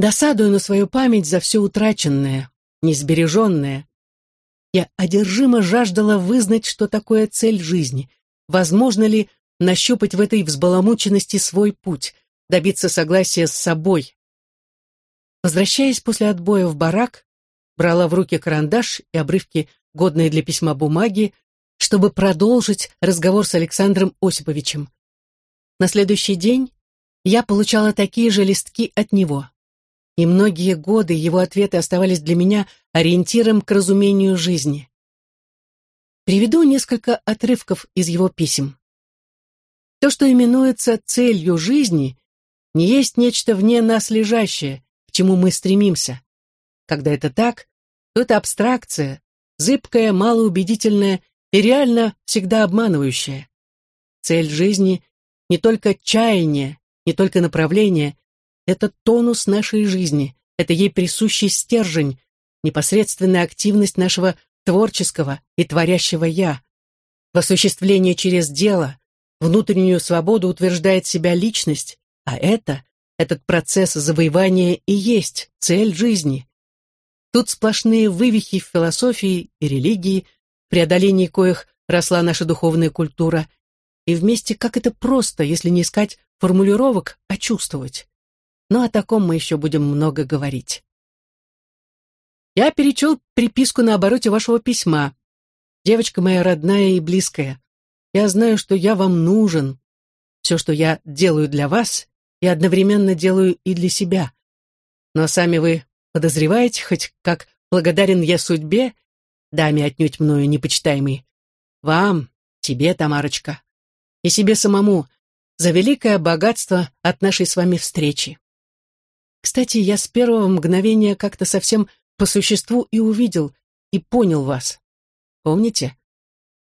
Досадую на свою память за все утраченное, несбереженное. Я одержимо жаждала вызнать, что такое цель жизни. Возможно ли нащупать в этой взбаламученности свой путь, добиться согласия с собой. Возвращаясь после отбоя в барак, брала в руки карандаш и обрывки, годные для письма бумаги, чтобы продолжить разговор с Александром Осиповичем. На следующий день я получала такие же листки от него. И многие годы его ответы оставались для меня ориентиром к разумению жизни. Приведу несколько отрывков из его писем. То, что именуется целью жизни, не есть нечто вне нас лежащее, к чему мы стремимся. Когда это так, то это абстракция, зыбкая, малоубедительная и реально всегда обманывающая. Цель жизни не только чаяние, не только направление, это тонус нашей жизни, это ей присущий стержень, непосредственная активность нашего творческого и творящего «я», в осуществлении через дело, внутреннюю свободу утверждает себя личность, а это, этот процесс завоевания и есть цель жизни. Тут сплошные вывихи в философии и религии, преодолении коих росла наша духовная культура, и вместе как это просто, если не искать формулировок, а чувствовать. Но о таком мы еще будем много говорить. Я перечел приписку на обороте вашего письма. Девочка моя родная и близкая. Я знаю, что я вам нужен. Все, что я делаю для вас, я одновременно делаю и для себя. Но сами вы подозреваете, хоть как благодарен я судьбе, даме отнюдь мною непочитаемой, вам, тебе, Тамарочка, и себе самому, за великое богатство от нашей с вами встречи. Кстати, я с первого мгновения как-то совсем по существу и увидел, и понял вас. Помните?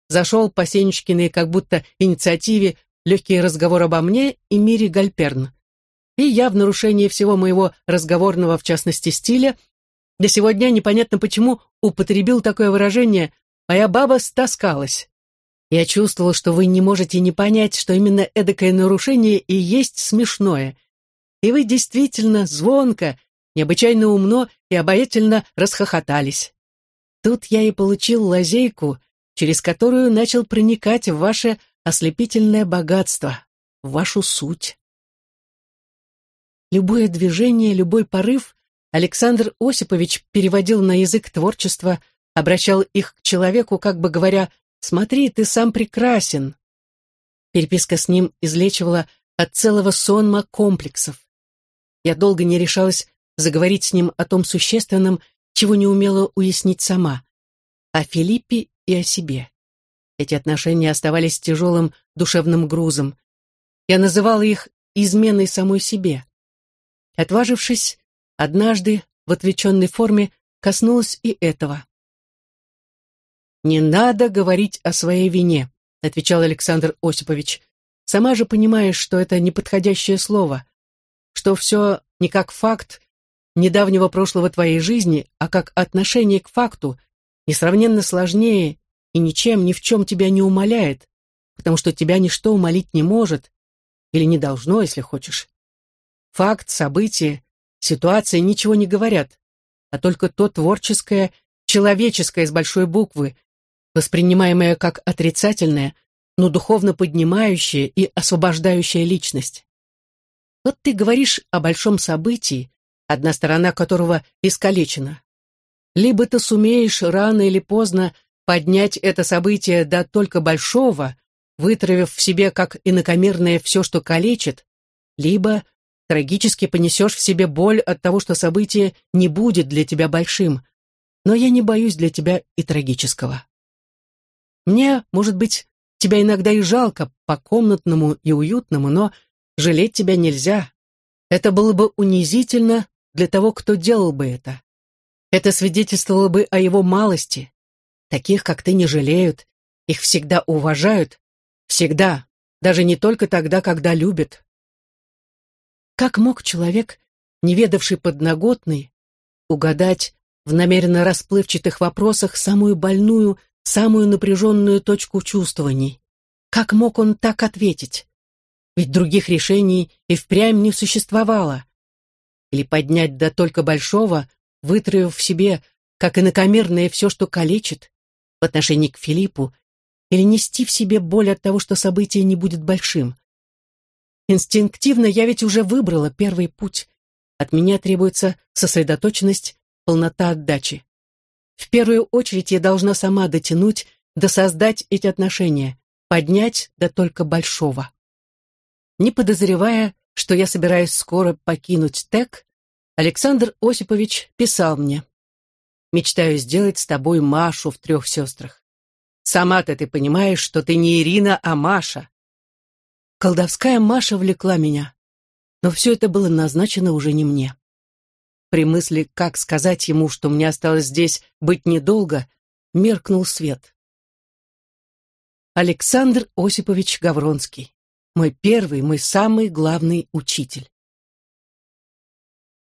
зашел по Сенечкиной как будто инициативе легкий разговор обо мне и мире Гальперн. И я в нарушении всего моего разговорного, в частности, стиля, до сегодня непонятно почему употребил такое выражение «моя баба стаскалась». Я чувствовал, что вы не можете не понять, что именно эдакое нарушение и есть смешное. И вы действительно звонко, необычайно умно и обаятельно расхохотались. Тут я и получил лазейку, через которую начал проникать в ваше ослепительное богатство, в вашу суть. Любое движение, любой порыв Александр Осипович переводил на язык творчества, обращал их к человеку, как бы говоря, «Смотри, ты сам прекрасен». Переписка с ним излечивала от целого сонма комплексов. Я долго не решалась заговорить с ним о том существенном, чего не умела уяснить сама, о Филиппе и о себе. Эти отношения оставались тяжелым душевным грузом. Я называла их изменой самой себе. Отважившись, однажды в отвлеченной форме коснулась и этого. «Не надо говорить о своей вине», — отвечал Александр Осипович. «Сама же понимаешь, что это неподходящее слово, что все не как факт недавнего прошлого твоей жизни, а как отношение к факту, несравненно сложнее и ничем ни в чем тебя не умоляет, потому что тебя ничто умолить не может, или не должно, если хочешь. Факт, событие, ситуация ничего не говорят, а только то творческое, человеческое с большой буквы, воспринимаемое как отрицательное, но духовно поднимающее и освобождающее личность. Вот ты говоришь о большом событии, одна сторона которого искалечена. Либо ты сумеешь рано или поздно поднять это событие до только большого, вытравив в себе как инакомерное все, что калечит, либо трагически понесешь в себе боль от того, что событие не будет для тебя большим, но я не боюсь для тебя и трагического. Мне, может быть, тебя иногда и жалко по-комнатному и уютному, но жалеть тебя нельзя. Это было бы унизительно для того, кто делал бы это. Это свидетельствовало бы о его малости, Таких, как ты, не жалеют. Их всегда уважают. Всегда. Даже не только тогда, когда любят. Как мог человек, не ведавший подноготный, угадать в намеренно расплывчатых вопросах самую больную, самую напряженную точку чувствований? Как мог он так ответить? Ведь других решений и впрямь не существовало. или поднять до только большого, вытравив в себе, как инакомерное, все, что калечит, в отношении к Филиппу, или нести в себе боль от того, что событие не будет большим. Инстинктивно я ведь уже выбрала первый путь. От меня требуется сосредоточенность, полнота отдачи. В первую очередь я должна сама дотянуть, досоздать эти отношения, поднять до только большого. Не подозревая, что я собираюсь скоро покинуть ТЭК, Александр Осипович писал мне. «Мечтаю сделать с тобой Машу в трех сестрах. Сама-то ты понимаешь, что ты не Ирина, а Маша». Колдовская Маша влекла меня, но все это было назначено уже не мне. При мысли, как сказать ему, что мне осталось здесь быть недолго, меркнул свет. Александр Осипович Гавронский. Мой первый, мой самый главный учитель.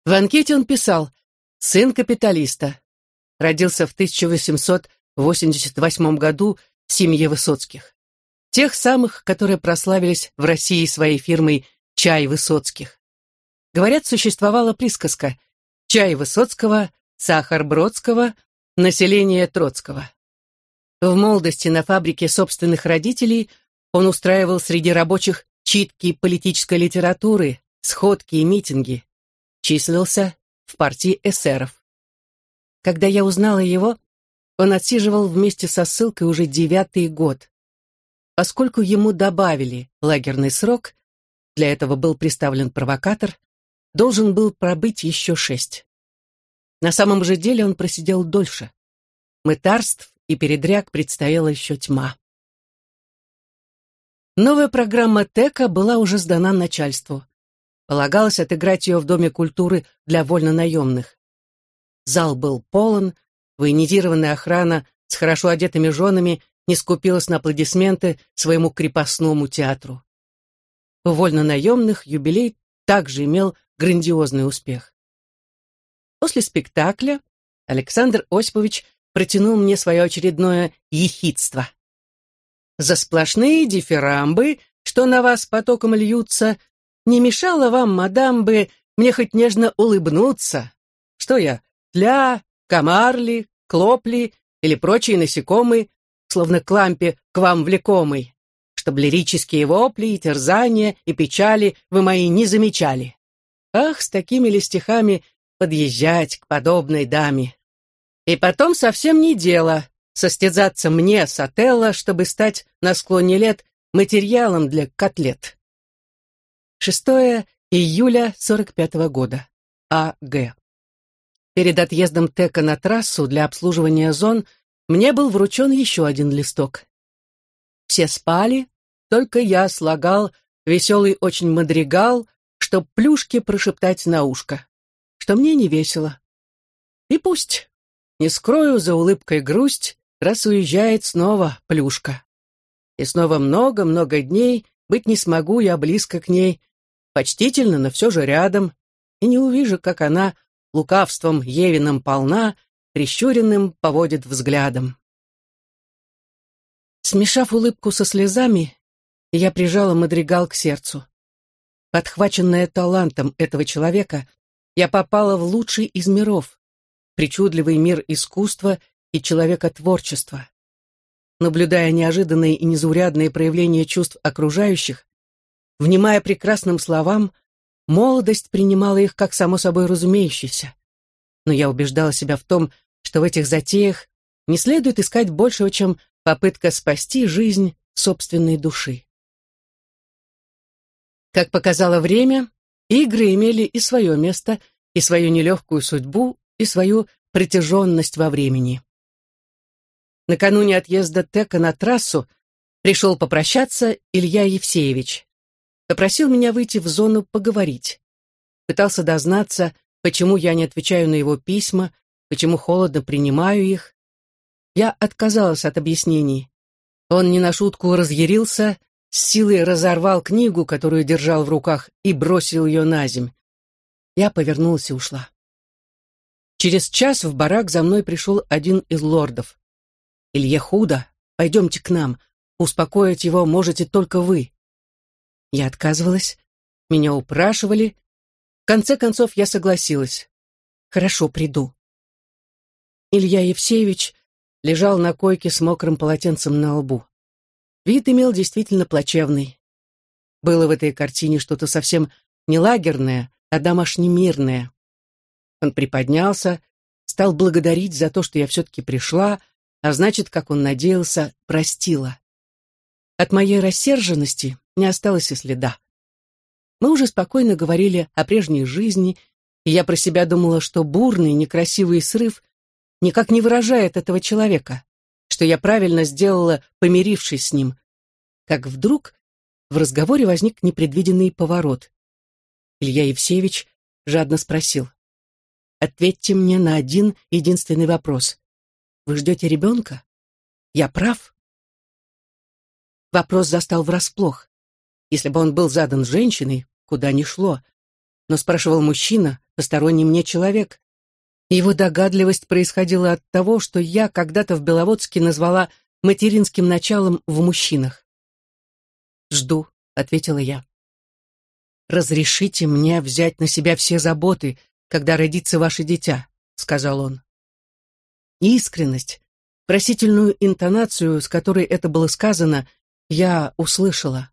В анкете он писал «Сын капиталиста». Родился в 1888 году в семье Высоцких. Тех самых, которые прославились в России своей фирмой «Чай Высоцких». Говорят, существовала присказка «Чай Высоцкого, сахар Бродского, население Троцкого». В молодости на фабрике собственных родителей он устраивал среди рабочих читки политической литературы, сходки и митинги числился в партии эсеров. Когда я узнала его, он отсиживал вместе со ссылкой уже девятый год. Поскольку ему добавили лагерный срок, для этого был представлен провокатор, должен был пробыть еще шесть. На самом же деле он просидел дольше. Мытарств и передряг предстояла еще тьма. Новая программа ТЭКа была уже сдана начальству. Полагалось отыграть ее в Доме культуры для вольнонаемных. Зал был полон, военизированная охрана с хорошо одетыми женами не скупилась на аплодисменты своему крепостному театру. У вольнонаемных юбилей также имел грандиозный успех. После спектакля Александр Осипович протянул мне свое очередное ехидство. «За сплошные дифирамбы, что на вас потоком льются, не мешало вам, мадам, бы мне хоть нежно улыбнуться? Что я, тля, комарли, клопли или прочие насекомые, словно к лампе к вам влекомый, чтоб лирические вопли и терзания и печали вы мои не замечали? Ах, с такими ли стихами подъезжать к подобной даме? И потом совсем не дело состязаться мне с Отелло, чтобы стать на склоне лет материалом для котлет. 6 июля 45 -го года. А.Г. Перед отъездом ТЭКа на трассу для обслуживания зон мне был вручен еще один листок. Все спали, только я слагал веселый очень мадригал, чтоб плюшки прошептать на ушко, что мне не весело. И пусть, не скрою за улыбкой грусть, раз уезжает снова плюшка. И снова много-много дней быть не смогу я близко к ней, почтительно, но все же рядом, и не увижу, как она лукавством Евиным полна, прищуренным поводит взглядом. Смешав улыбку со слезами, я прижала мадригал к сердцу. Подхваченная талантом этого человека, я попала в лучший из миров, причудливый мир искусства и человека-творчества. Наблюдая неожиданные и незаурядные проявления чувств окружающих, Внимая прекрасным словам, молодость принимала их как само собой разумеющееся. Но я убеждала себя в том, что в этих затеях не следует искать большего, чем попытка спасти жизнь собственной души. Как показало время, игры имели и свое место, и свою нелегкую судьбу, и свою протяженность во времени. Накануне отъезда Тека на трассу пришел попрощаться Илья Евсеевич попросил меня выйти в зону поговорить. Пытался дознаться, почему я не отвечаю на его письма, почему холодно принимаю их. Я отказалась от объяснений. Он не на шутку разъярился, с силой разорвал книгу, которую держал в руках, и бросил ее на земь. Я повернулась и ушла. Через час в барак за мной пришел один из лордов. «Илье худо, пойдемте к нам. Успокоить его можете только вы». Я отказывалась, меня упрашивали. конце концов я согласилась. Хорошо, приду. Илья Евсеевич лежал на койке с мокрым полотенцем на лбу. Вид имел действительно плачевный. Было в этой картине что-то совсем не лагерное, а домашнемирное. Он приподнялся, стал благодарить за то, что я все-таки пришла, а значит, как он надеялся, простила. От моей рассерженности не осталось и следа. Мы уже спокойно говорили о прежней жизни, и я про себя думала, что бурный, некрасивый срыв никак не выражает этого человека, что я правильно сделала, помирившись с ним. Как вдруг в разговоре возник непредвиденный поворот. Илья Евсеевич жадно спросил. «Ответьте мне на один единственный вопрос. Вы ждете ребенка? Я прав?» Вопрос застал врасплох. Если бы он был задан женщиной, куда ни шло. Но спрашивал мужчина, посторонний мне человек. Его догадливость происходила от того, что я когда-то в Беловодске назвала материнским началом в мужчинах. «Жду», — ответила я. «Разрешите мне взять на себя все заботы, когда родится ваше дитя», — сказал он. Искренность, просительную интонацию, с которой это было сказано, я услышала.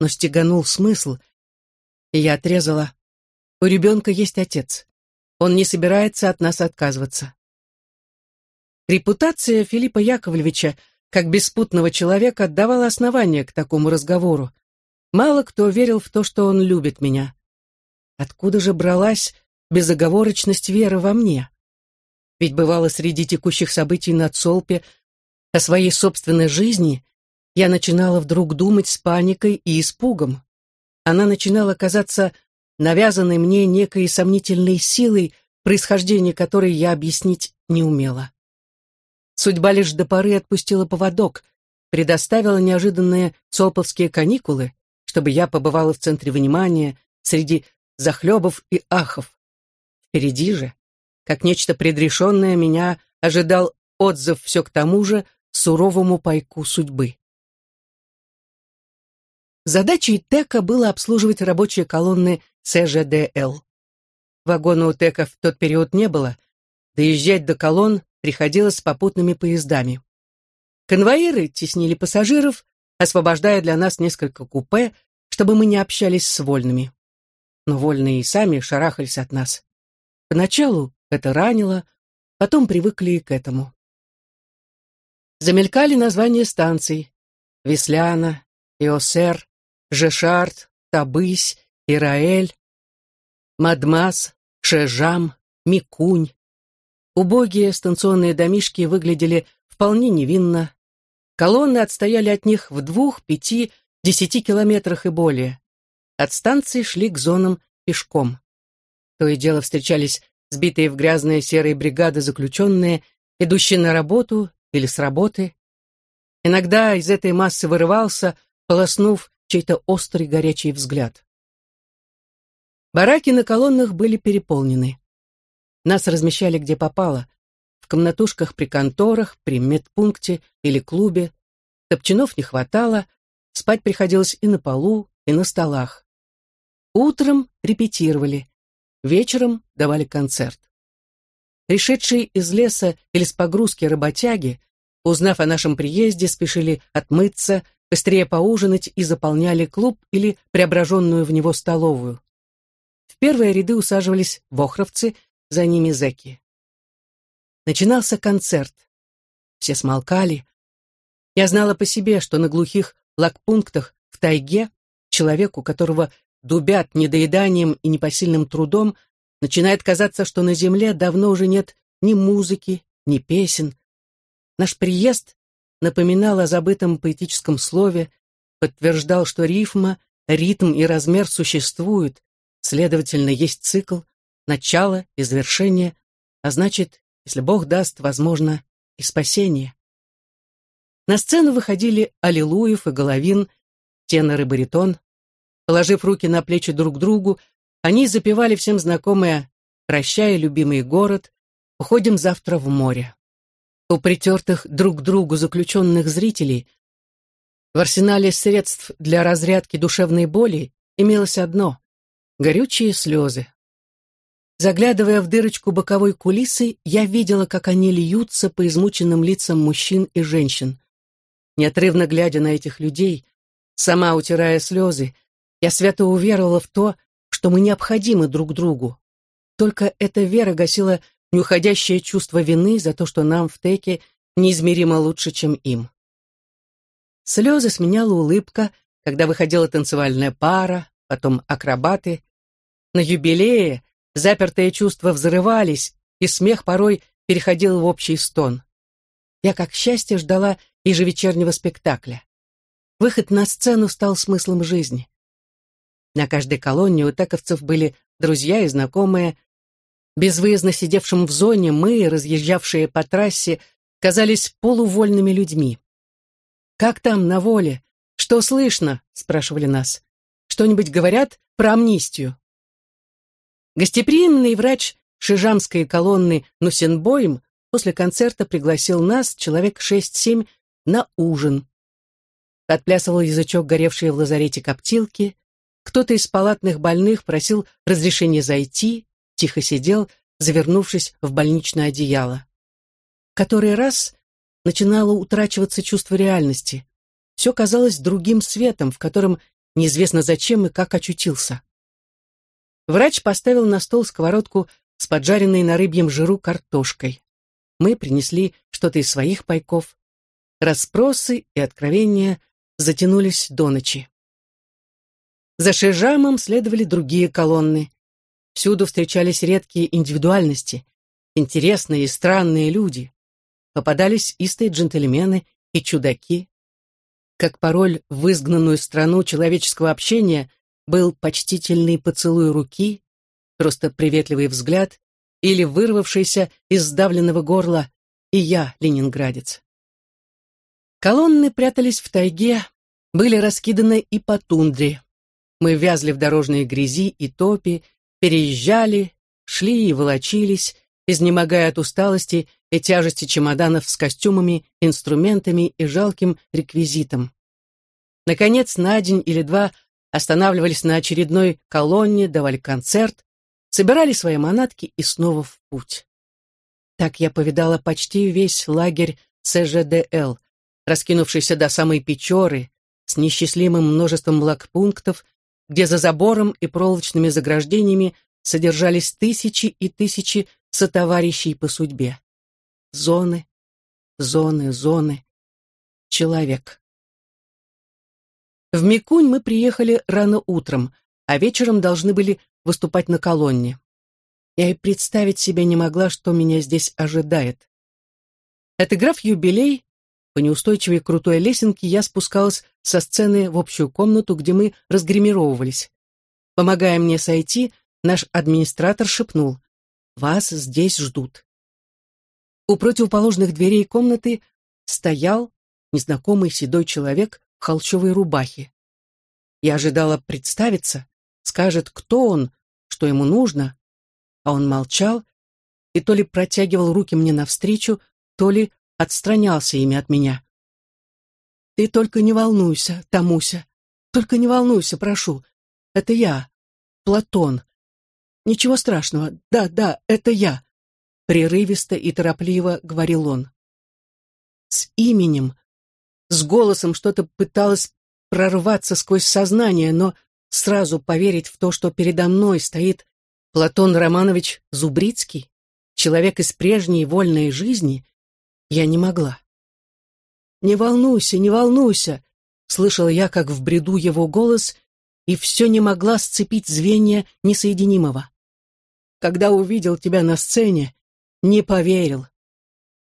Но стеганул смысл, и я отрезала. У ребенка есть отец. Он не собирается от нас отказываться. Репутация Филиппа Яковлевича как беспутного человека давала основания к такому разговору. Мало кто верил в то, что он любит меня. Откуда же бралась безоговорочность веры во мне? Ведь бывало среди текущих событий на Цолпе о своей собственной жизни я начинала вдруг думать с паникой и испугом. Она начинала казаться навязанной мне некой сомнительной силой, происхождение которой я объяснить не умела. Судьба лишь до поры отпустила поводок, предоставила неожиданные цолповские каникулы, чтобы я побывала в центре внимания, среди захлебов и ахов. Впереди же, как нечто предрешенное, меня ожидал отзыв все к тому же суровому пайку судьбы. Задачей ТЭКа было обслуживать рабочие колонны ЦЖДЛ. Вагона у ТЭКа в тот период не было. Доезжать до колонн приходилось с попутными поездами. Конвоиры теснили пассажиров, освобождая для нас несколько купе, чтобы мы не общались с вольными. Но вольные и сами шарахались от нас. Поначалу это ранило, потом привыкли к этому. Замелькали названия станций. Весляна, Иосер, Жешарт, Табысь, Ираэль, Мадмас, Шежам, Микунь. Убогие станционные домишки выглядели вполне невинно. Колонны отстояли от них в двух, пяти, десяти километрах и более. От станции шли к зонам пешком. То и дело встречались сбитые в грязные серые бригады заключенные, идущие на работу или с работы. Иногда из этой массы вырывался, полоснув чей-то острый горячий взгляд. Бараки на колоннах были переполнены. Нас размещали где попало, в комнатушках при конторах, при медпункте или клубе. Топчанов не хватало, спать приходилось и на полу, и на столах. Утром репетировали, вечером давали концерт. Пришедшие из леса или с погрузки работяги, узнав о нашем приезде, спешили отмыться, быстрее поужинать и заполняли клуб или преображенную в него столовую. В первые ряды усаживались вохровцы, за ними зэки. Начинался концерт. Все смолкали. Я знала по себе, что на глухих лагпунктах в тайге человеку, которого дубят недоеданием и непосильным трудом, начинает казаться, что на земле давно уже нет ни музыки, ни песен. Наш приезд напоминал о забытом поэтическом слове, подтверждал, что рифма, ритм и размер существуют, следовательно, есть цикл, начало и завершение, а значит, если Бог даст, возможно, и спасение. На сцену выходили Аллилуев и Головин, тенор и баритон. Положив руки на плечи друг другу, они запевали всем знакомое «Прощай, любимый город, уходим завтра в море». У притертых друг к другу заключенных зрителей в арсенале средств для разрядки душевной боли имелось одно горючие слезы. Заглядывая в дырочку боковой кулисы, я видела, как они льются по измученным лицам мужчин и женщин. Неотрывно глядя на этих людей, сама утирая слезы, я свято уверовала в то, что мы необходимы друг другу. Только эта вера гасила неуходящее чувство вины за то, что нам в Теке неизмеримо лучше, чем им. Слезы сменяла улыбка, когда выходила танцевальная пара, потом акробаты. На юбилее запертые чувства взрывались, и смех порой переходил в общий стон. Я как счастье ждала ежевечернего спектакля. Выход на сцену стал смыслом жизни. На каждой колонне у тековцев были друзья и знакомые. Безвыездно сидевшим в зоне мы, разъезжавшие по трассе, казались полувольными людьми. «Как там, на воле? Что слышно?» — спрашивали нас. «Что-нибудь говорят про амнистию?» Гостеприимный врач шижамской колонны Нусенбоем после концерта пригласил нас, человек шесть-семь, на ужин. Отплясывал язычок горевшие в лазарете коптилки, кто-то из палатных больных просил разрешения зайти, тихо сидел, завернувшись в больничное одеяло. Который раз начинало утрачиваться чувство реальности. Все казалось другим светом, в котором неизвестно зачем и как очутился. Врач поставил на стол сковородку с поджаренной на рыбьем жиру картошкой. Мы принесли что-то из своих пайков. Расспросы и откровения затянулись до ночи. За Шежамом следовали другие колонны. Всюду встречались редкие индивидуальности, интересные и странные люди. Попадались истые джентльмены и чудаки. Как пароль в изгнанную страну человеческого общения был почтительный поцелуй руки, просто приветливый взгляд или вырвавшийся из сдавленного горла «И я, ленинградец». Колонны прятались в тайге, были раскиданы и по тундре. Мы вязли в дорожной грязи и топи, переезжали, шли и волочились, изнемогая от усталости и тяжести чемоданов с костюмами, инструментами и жалким реквизитом. Наконец, на день или два останавливались на очередной колонне, давали концерт, собирали свои манатки и снова в путь. Так я повидала почти весь лагерь ЦЖДЛ, раскинувшийся до самой Печоры, с несчастливым множеством лагпунктов, где за забором и проволочными заграждениями содержались тысячи и тысячи сотоварищей по судьбе. Зоны, зоны, зоны. Человек. В Микунь мы приехали рано утром, а вечером должны были выступать на колонне. Я и представить себе не могла, что меня здесь ожидает. Отыграв юбилей, по неустойчивой крутой лесенке я спускалась со сцены в общую комнату, где мы разгримировывались. Помогая мне сойти, наш администратор шепнул «Вас здесь ждут». У противоположных дверей комнаты стоял незнакомый седой человек в холщовой рубахе. Я ожидала представиться, скажет, кто он, что ему нужно, а он молчал и то ли протягивал руки мне навстречу, то ли отстранялся ими от меня. «Ты только не волнуйся, Тамуся, только не волнуйся, прошу. Это я, Платон. Ничего страшного, да, да, это я», — прерывисто и торопливо говорил он. С именем, с голосом что-то пыталось прорваться сквозь сознание, но сразу поверить в то, что передо мной стоит Платон Романович Зубрицкий, человек из прежней вольной жизни, я не могла. «Не волнуйся, не волнуйся!» Слышала я, как в бреду его голос, и все не могла сцепить звенья несоединимого. Когда увидел тебя на сцене, не поверил.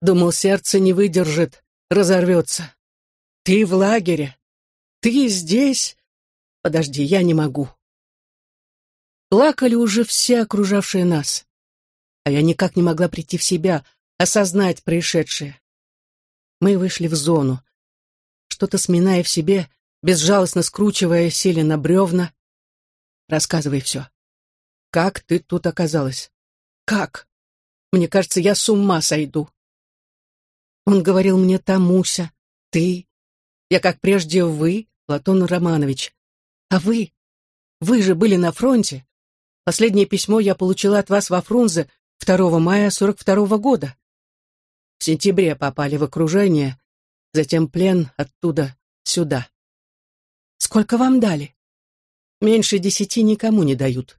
Думал, сердце не выдержит, разорвется. Ты в лагере. Ты здесь. Подожди, я не могу. Плакали уже все окружавшие нас. А я никак не могла прийти в себя, осознать происшедшее. Мы вышли в зону. Что-то сминая в себе, безжалостно скручивая, сели на бревна. Рассказывай все. Как ты тут оказалась? Как? Мне кажется, я с ума сойду. Он говорил мне Тамуся, ты. Я как прежде вы, Платон Романович. А вы? Вы же были на фронте. Последнее письмо я получила от вас во Фрунзе 2 мая 42 -го года. В сентябре попали в окружение, затем плен оттуда сюда. Сколько вам дали? Меньше десяти никому не дают.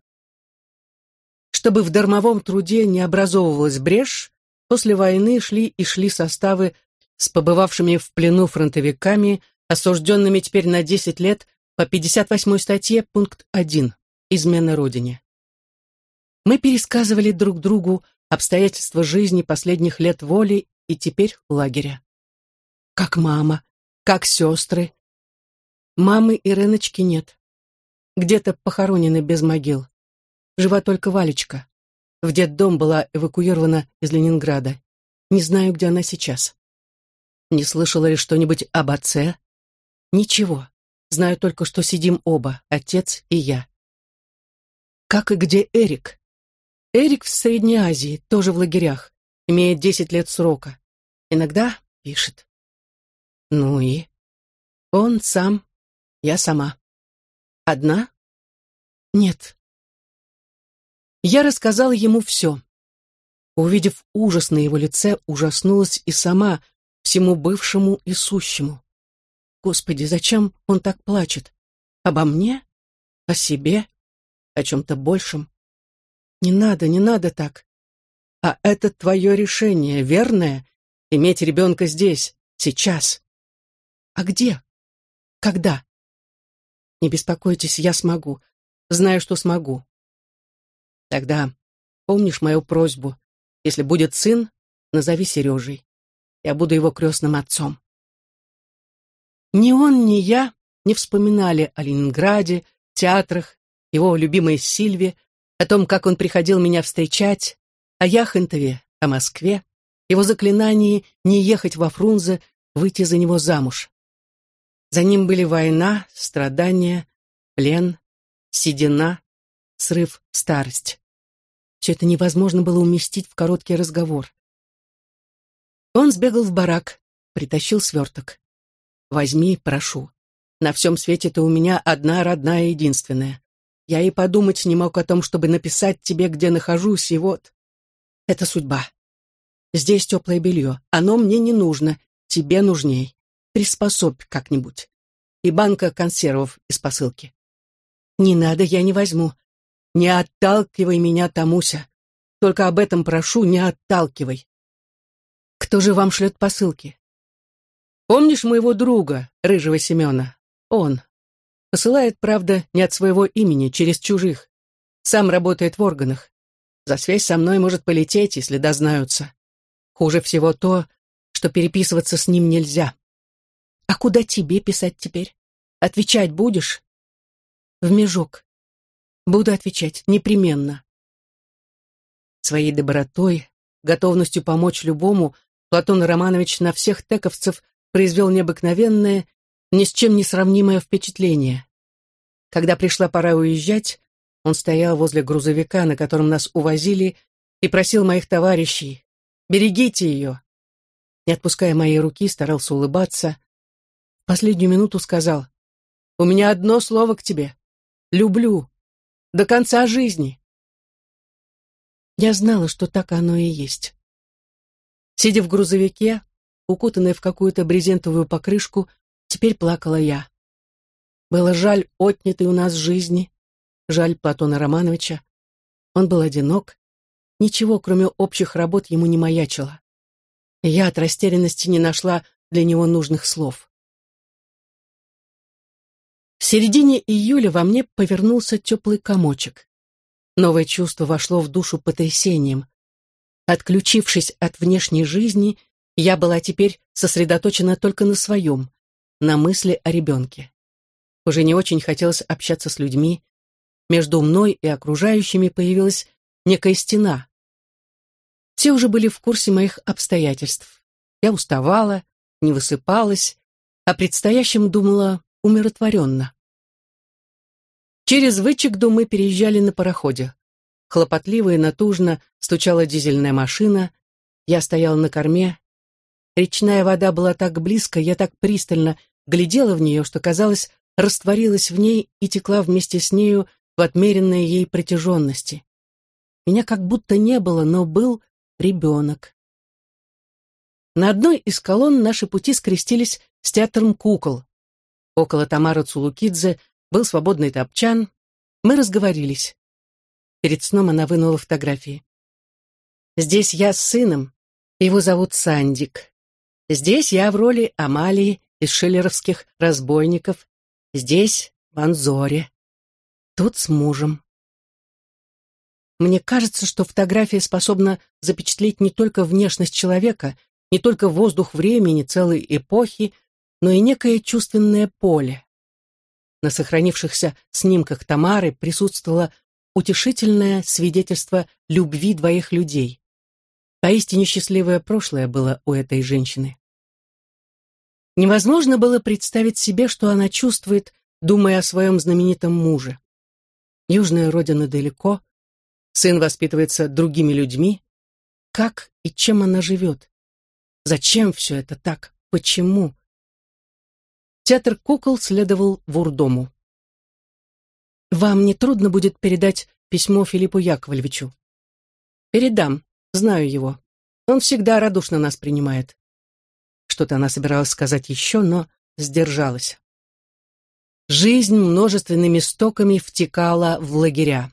Чтобы в дармовом труде не образовывалась брешь, после войны шли и шли составы с побывавшими в плену фронтовиками, осужденными теперь на 10 лет по 58 статье, пункт 1, измена Родине. Мы пересказывали друг другу обстоятельства жизни последних лет воли и теперь лагеря. Как мама, как сестры. Мамы и Реночки нет. Где-то похоронены без могил. Жива только Валечка. В детдом была эвакуирована из Ленинграда. Не знаю, где она сейчас. Не слышала ли что-нибудь об отце? Ничего. Знаю только, что сидим оба, отец и я. Как и где Эрик? Эрик в Средней Азии, тоже в лагерях, имеет десять лет срока. Иногда пишет. Ну и? Он сам, я сама. Одна? Нет. Я рассказала ему все. Увидев ужас на его лице, ужаснулась и сама всему бывшему и сущему. Господи, зачем он так плачет? Обо мне? О себе? О чем-то большем? Не надо, не надо так. А это твое решение, верное? Иметь ребенка здесь, сейчас. А где? Когда? Не беспокойтесь, я смогу. Знаю, что смогу. Тогда помнишь мою просьбу? Если будет сын, назови Сережей. Я буду его крестным отцом. Ни он, ни я не вспоминали о Ленинграде, театрах, его любимой Сильве, о том, как он приходил меня встречать, о Яхонтове, о Москве, его заклинании не ехать во Фрунзе, выйти за него замуж. За ним были война, страдания, плен, седина, срыв, старость. Все это невозможно было уместить в короткий разговор. Он сбегал в барак, притащил сверток. «Возьми, прошу. На всем свете ты у меня одна родная единственная. Я и подумать не мог о том, чтобы написать тебе, где нахожусь, и вот. Это судьба. Здесь теплое белье. Оно мне не нужно. Тебе нужней. Приспособь как-нибудь. И банка консервов из посылки. Не надо, я не возьму. Не отталкивай меня, Тамуся. Только об этом прошу, не отталкивай. Кто же вам шлет посылки? Помнишь моего друга, Рыжего Семена? Он, Посылает, правда, не от своего имени, через чужих. Сам работает в органах. За связь со мной может полететь, если дознаются. Хуже всего то, что переписываться с ним нельзя. А куда тебе писать теперь? Отвечать будешь? В межок. Буду отвечать, непременно. Своей добротой, готовностью помочь любому, Платон Романович на всех тековцев произвел необыкновенное ни с чем не сравнимое впечатление. Когда пришла пора уезжать, он стоял возле грузовика, на котором нас увозили, и просил моих товарищей «Берегите ее!» Не отпуская моей руки, старался улыбаться. Последнюю минуту сказал «У меня одно слово к тебе. Люблю. До конца жизни». Я знала, что так оно и есть. Сидя в грузовике, укутанная в какую-то брезентовую покрышку, Теперь плакала я. Было жаль отнятой у нас жизни, жаль Платона Романовича. Он был одинок, ничего, кроме общих работ, ему не маячило. И я от растерянности не нашла для него нужных слов. В середине июля во мне повернулся теплый комочек. Новое чувство вошло в душу потрясением. Отключившись от внешней жизни, я была теперь сосредоточена только на своем на мысли о ребенке. Уже не очень хотелось общаться с людьми. Между мной и окружающими появилась некая стена. Все уже были в курсе моих обстоятельств. Я уставала, не высыпалась, о предстоящем думала умиротворенно. Через Вычегду мы переезжали на пароходе. Хлопотливо и натужно стучала дизельная машина. Я стояла на корме, Речная вода была так близко, я так пристально глядела в нее, что, казалось, растворилась в ней и текла вместе с нею в отмеренной ей протяженности. Меня как будто не было, но был ребенок. На одной из колонн наши пути скрестились с театром кукол. Около Тамара Цулукидзе был свободный топчан. Мы разговорились. Перед сном она вынула фотографии. Здесь я с сыном. Его зовут Сандик. Здесь я в роли Амалии из шиллеровских разбойников. Здесь Манзоре. Тут с мужем. Мне кажется, что фотография способна запечатлеть не только внешность человека, не только воздух времени целой эпохи, но и некое чувственное поле. На сохранившихся снимках Тамары присутствовало утешительное свидетельство любви двоих людей. Поистине счастливое прошлое было у этой женщины. Невозможно было представить себе, что она чувствует, думая о своем знаменитом муже. Южная родина далеко, сын воспитывается другими людьми. Как и чем она живет? Зачем все это так? Почему? Театр кукол следовал в урдому. «Вам не трудно будет передать письмо Филиппу Яковлевичу?» «Передам. Знаю его. Он всегда радушно нас принимает». Что-то она собиралась сказать еще, но сдержалась. Жизнь множественными стоками втекала в лагеря.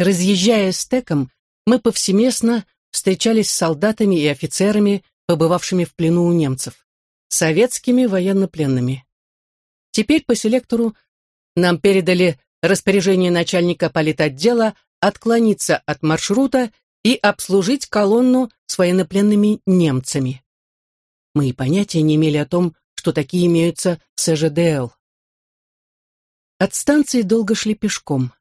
Разъезжая с Теком, мы повсеместно встречались с солдатами и офицерами, побывавшими в плену у немцев, советскими военнопленными. Теперь по селектору нам передали распоряжение начальника политотдела отклониться от маршрута и обслужить колонну с военнопленными немцами. Мы и понятия не имели о том, что такие имеются в СЖДЛ. От станции долго шли пешком.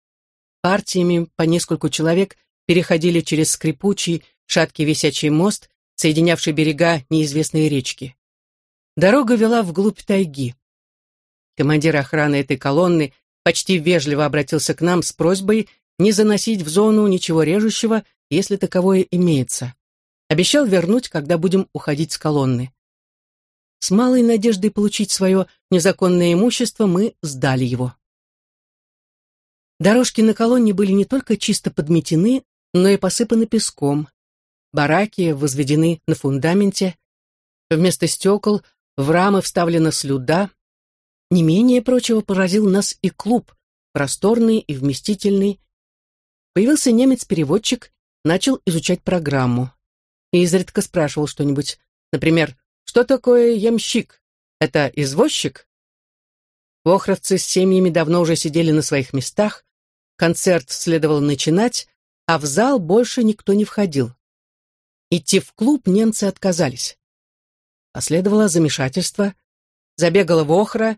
Партиями по нескольку человек переходили через скрипучий, шаткий висячий мост, соединявший берега неизвестной речки. Дорога вела вглубь тайги. Командир охраны этой колонны почти вежливо обратился к нам с просьбой не заносить в зону ничего режущего если таковое имеется. Обещал вернуть, когда будем уходить с колонны. С малой надеждой получить свое незаконное имущество мы сдали его. Дорожки на колонне были не только чисто подметены, но и посыпаны песком. Бараки возведены на фундаменте. Вместо стекол в рамы вставлена слюда. Не менее прочего поразил нас и клуб, просторный и вместительный. Появился немец-переводчик начал изучать программу. И изредка спрашивал что-нибудь. Например, что такое ямщик? Это извозчик? Вохровцы с семьями давно уже сидели на своих местах, концерт следовало начинать, а в зал больше никто не входил. Идти в клуб немцы отказались. Последовало замешательство, забегала Вохра,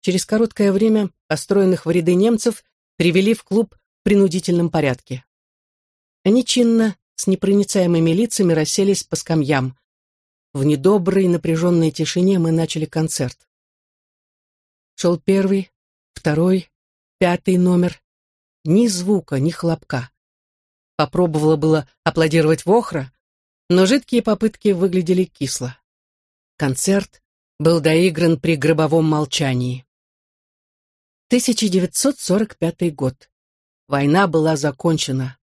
через короткое время построенных в ряды немцев привели в клуб в принудительном порядке. Они чинно, с непроницаемыми лицами, расселись по скамьям. В недоброй напряженной тишине мы начали концерт. Шел первый, второй, пятый номер. Ни звука, ни хлопка. Попробовала было аплодировать Вохра, но жидкие попытки выглядели кисло. Концерт был доигран при гробовом молчании. 1945 год. Война была закончена.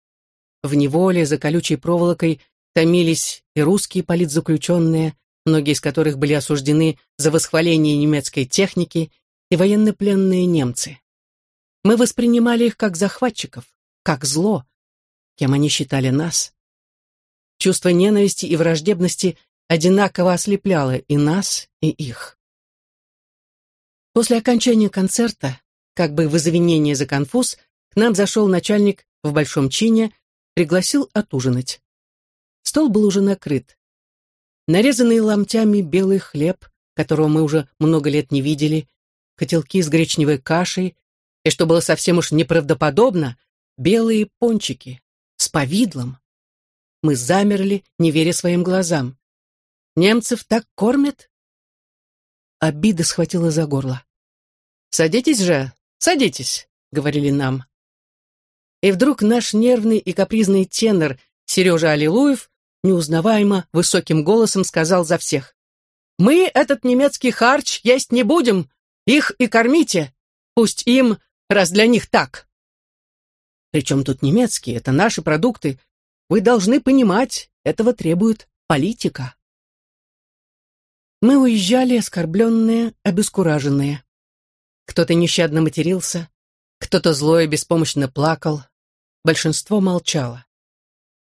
В неволе за колючей проволокой томились и русские политзаключенные, многие из которых были осуждены за восхваление немецкой техники, и военнопленные немцы. Мы воспринимали их как захватчиков, как зло, кем они считали нас. Чувство ненависти и враждебности одинаково ослепляло и нас, и их. После окончания концерта, как бы в извинение за конфуз, к нам зашел начальник в большом чине пригласил отужинать. Стол был уже накрыт. Нарезанный ломтями белый хлеб, которого мы уже много лет не видели, котелки с гречневой кашей, и, что было совсем уж неправдоподобно, белые пончики с повидлом. Мы замерли, не веря своим глазам. Немцев так кормят? Обида схватила за горло. «Садитесь же, садитесь», — говорили нам. И вдруг наш нервный и капризный тенор Сережа Аллилуев неузнаваемо высоким голосом сказал за всех. «Мы этот немецкий харч есть не будем, их и кормите, пусть им, раз для них так». Причем тут немецкие, это наши продукты. Вы должны понимать, этого требует политика. Мы уезжали оскорбленные, обескураженные. Кто-то нещадно матерился, кто-то зло и беспомощно плакал. Большинство молчало.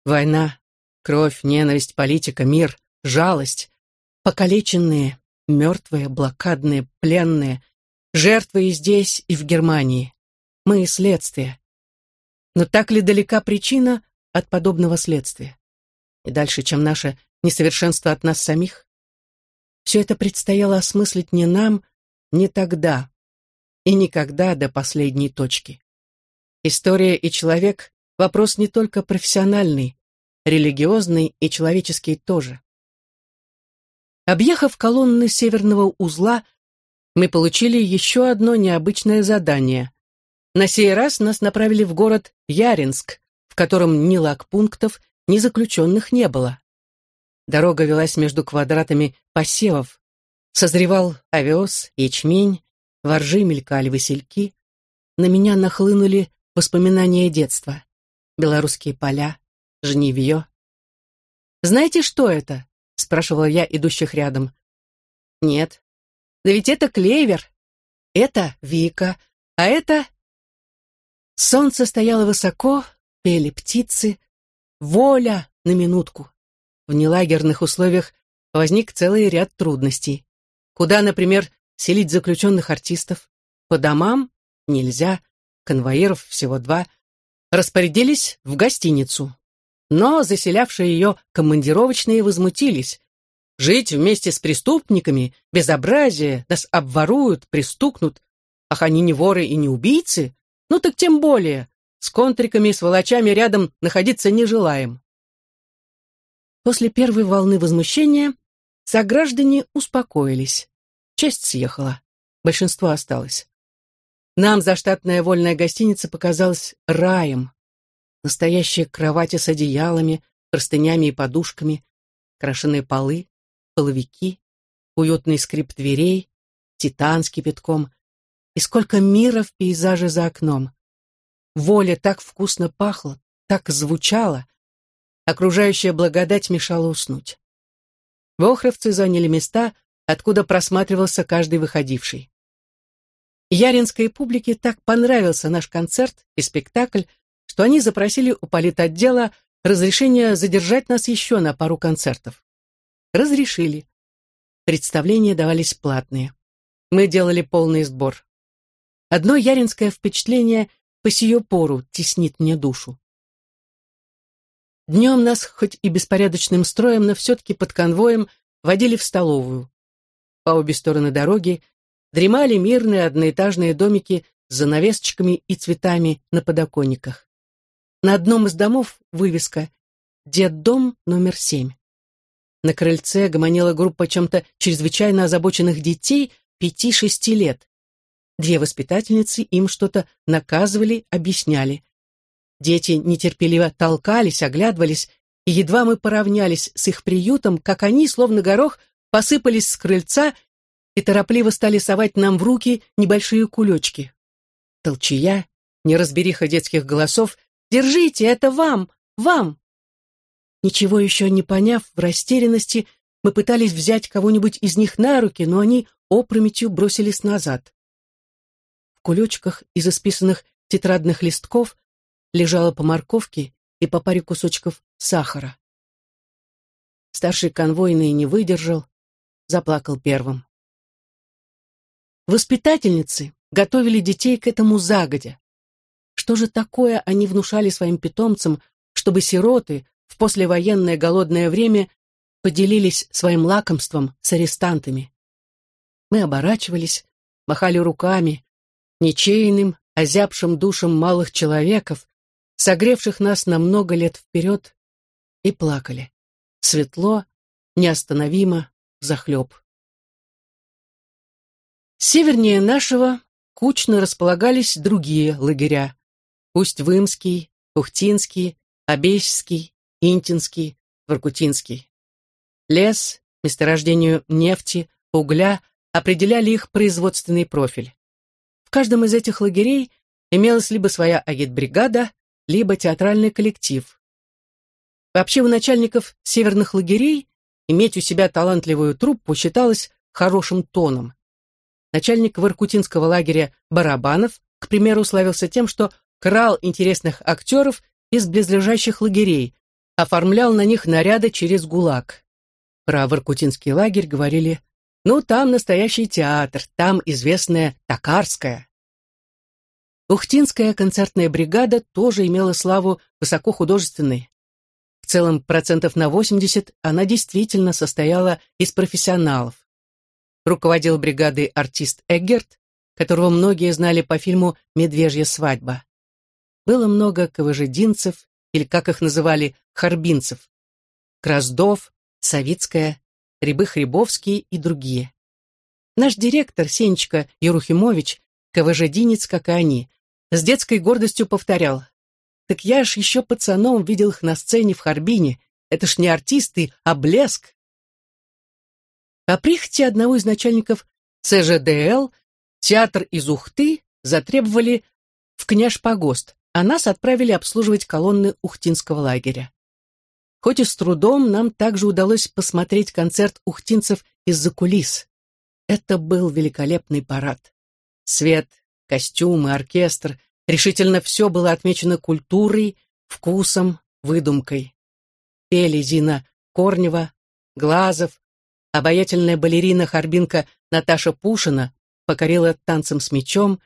Война, кровь, ненависть, политика, мир, жалость. Покалеченные, мертвые, блокадные, пленные. Жертвы и здесь, и в Германии. Мы следствие. Но так ли далека причина от подобного следствия? И дальше, чем наше несовершенство от нас самих? Все это предстояло осмыслить не нам, не тогда, и никогда до последней точки. История и человек — вопрос не только профессиональный, религиозный и человеческий тоже. Объехав колонны северного узла, мы получили еще одно необычное задание. На сей раз нас направили в город Яринск, в котором ни лагпунктов, ни заключенных не было. Дорога велась между квадратами посевов. Созревал овес, ячмень, воржи мелькали васильки. На меня нахлынули воспоминания детства. Белорусские поля, жневье. «Знаете, что это?» — спрашивала я идущих рядом. «Нет». «Да ведь это клевер. Это Вика, а это...» Солнце стояло высоко, пели птицы. Воля на минутку. В нелагерных условиях возник целый ряд трудностей. Куда, например, селить заключенных артистов? По домам? Нельзя. Конвоиров всего два. Распорядились в гостиницу. Но заселявшие ее командировочные возмутились. Жить вместе с преступниками, безобразие, нас обворуют, пристукнут. Ах, они не воры и не убийцы? Ну так тем более. С контриками и сволочами рядом находиться не желаем. После первой волны возмущения сограждане успокоились. Часть съехала, большинство осталось. Нам заштатная вольная гостиница показалась раем. Настоящие кровати с одеялами, простынями и подушками, крашеные полы, половики, уютный скрип дверей, титан с кипятком. И сколько мира в пейзаже за окном. Воля так вкусно пахла, так звучала. Окружающая благодать мешала уснуть. Вохровцы заняли места, откуда просматривался каждый выходивший. Яринской публике так понравился наш концерт и спектакль, что они запросили у политотдела разрешение задержать нас еще на пару концертов. Разрешили. Представления давались платные. Мы делали полный сбор. Одно яринское впечатление по сию пору теснит мне душу. Днем нас, хоть и беспорядочным строем, но все-таки под конвоем, водили в столовую. По обе стороны дороги дремали мирные одноэтажные домики с занавесочками и цветами на подоконниках. На одном из домов вывеска «Детдом номер семь». На крыльце гомонила группа чем-то чрезвычайно озабоченных детей пяти-шести лет. Две воспитательницы им что-то наказывали, объясняли. Дети нетерпеливо толкались, оглядывались, и едва мы поравнялись с их приютом, как они, словно горох, посыпались с крыльца и торопливо стали совать нам в руки небольшие кулечки. Толчая, неразбериха детских голосов, «Держите, это вам! Вам!» Ничего еще не поняв, в растерянности, мы пытались взять кого-нибудь из них на руки, но они опрометью бросились назад. В кулечках из исписанных тетрадных листков лежало по морковке и по паре кусочков сахара. Старший конвойный не выдержал, заплакал первым. Воспитательницы готовили детей к этому загодя. Что же такое они внушали своим питомцам, чтобы сироты в послевоенное голодное время поделились своим лакомством с арестантами? Мы оборачивались, махали руками, ничейным, озябшим душам малых человеков, согревших нас на много лет вперед, и плакали. Светло, неостановимо, захлеб. Севернее нашего кучно располагались другие лагеря. Усть-Вымский, Ухтинский, Обещский, Интинский, Воркутинский. Лес, месторождению нефти, угля определяли их производственный профиль. В каждом из этих лагерей имелась либо своя агитбригада, либо театральный коллектив. Вообще у начальников северных лагерей иметь у себя талантливую труппу считалось хорошим тоном. Начальник воркутинского лагеря Барабанов, к примеру, славился тем, что крал интересных актеров из близлежащих лагерей, оформлял на них наряды через ГУЛАГ. Про воркутинский лагерь говорили «Ну, там настоящий театр, там известная Токарская». Ухтинская концертная бригада тоже имела славу высокохудожественной. В целом, процентов на 80 она действительно состояла из профессионалов. Руководил бригадой артист Эггерт, которого многие знали по фильму «Медвежья свадьба». Было много КВЖдинцев, или, как их называли, харбинцев, Краздов, Савицкая, Рябых-Рябовский и другие. Наш директор, Сенечка Ерухимович, КВЖдинец, как и они, с детской гордостью повторял. «Так я ж еще пацаном видел их на сцене в Харбине. Это ж не артисты, а блеск!» По прихоти одного из начальников ЦЖДЛ театр из Ухты затребовали в Княж-Погост, а нас отправили обслуживать колонны Ухтинского лагеря. Хоть и с трудом, нам также удалось посмотреть концерт ухтинцев из-за кулис. Это был великолепный парад. Свет, костюмы, оркестр, решительно все было отмечено культурой, вкусом, выдумкой. Пели Зина Корнева, Глазов, обаятельная балерина-харбинка Наташа Пушина покорила танцем с мечом,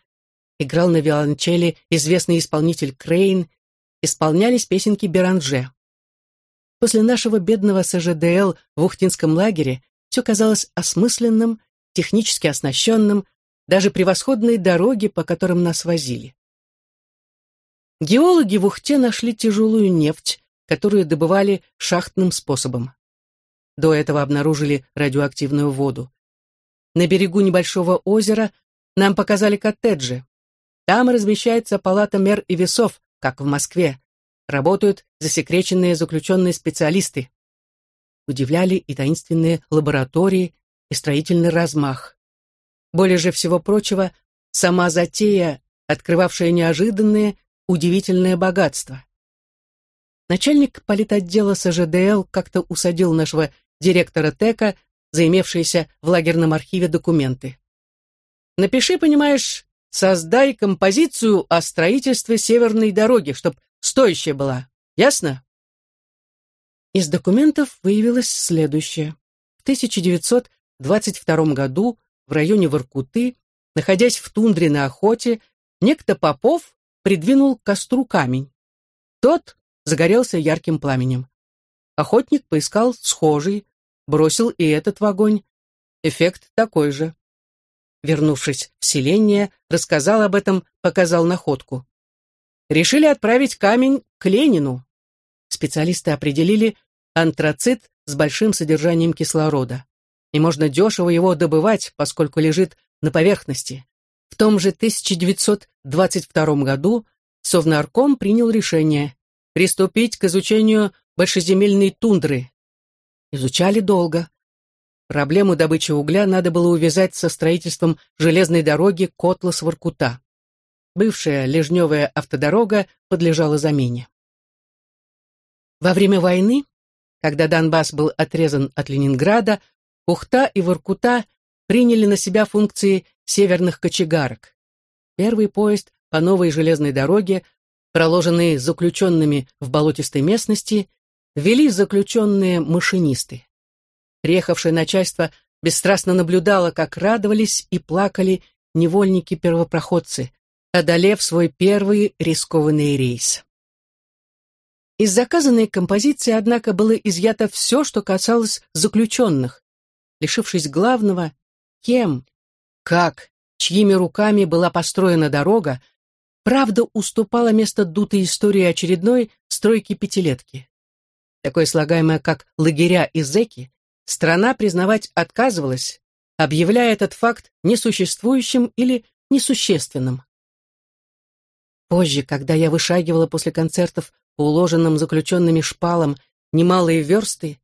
играл на виолончели известный исполнитель Крейн, исполнялись песенки Беранже. После нашего бедного СЖДЛ в Ухтинском лагере все казалось осмысленным, технически оснащенным, даже превосходные дороги, по которым нас возили. Геологи в Ухте нашли тяжелую нефть, которую добывали шахтным способом. До этого обнаружили радиоактивную воду. На берегу небольшого озера нам показали коттеджи. Там размещается палата мер и весов, как в Москве. Работают засекреченные заключенные специалисты. Удивляли и таинственные лаборатории, и строительный размах. Более же всего прочего, сама затея, открывавшая неожиданное, удивительное богатство. Начальник политотдела СЖДЛ как-то усадил нашего директора ТЭКа, заимевшиеся в лагерном архиве документы. «Напиши, понимаешь, создай композицию о строительстве северной дороги, чтоб стоящая была. Ясно?» Из документов выявилось следующее. В 1922 году в районе Воркуты, находясь в тундре на охоте, некто Попов придвинул к костру камень. Тот загорелся ярким пламенем. Охотник поискал схожий, бросил и этот в огонь. Эффект такой же. Вернувшись в селение, рассказал об этом, показал находку. Решили отправить камень к Ленину. Специалисты определили антрацит с большим содержанием кислорода и можно дешево его добывать, поскольку лежит на поверхности. В том же 1922 году Совнарком принял решение приступить к изучению большеземельной тундры. Изучали долго. Проблему добычи угля надо было увязать со строительством железной дороги Котлас-Воркута. Бывшая лежневая автодорога подлежала замене. Во время войны, когда Донбасс был отрезан от Ленинграда, Ухта и Воркута приняли на себя функции северных кочегарок. Первый поезд по новой железной дороге, проложенный заключенными в болотистой местности, вели заключенные машинисты. Приехавшее начальство бесстрастно наблюдало, как радовались и плакали невольники-первопроходцы, одолев свой первый рискованный рейс. Из заказанной композиции, однако, было изъято все, что касалось заключенных, лишившись главного, кем, как, чьими руками была построена дорога, правда уступала место дутой истории очередной стройки пятилетки. Такое слагаемое, как лагеря и зэки, страна признавать отказывалась, объявляя этот факт несуществующим или несущественным. Позже, когда я вышагивала после концертов по уложенным заключенными шпалам немалые версты,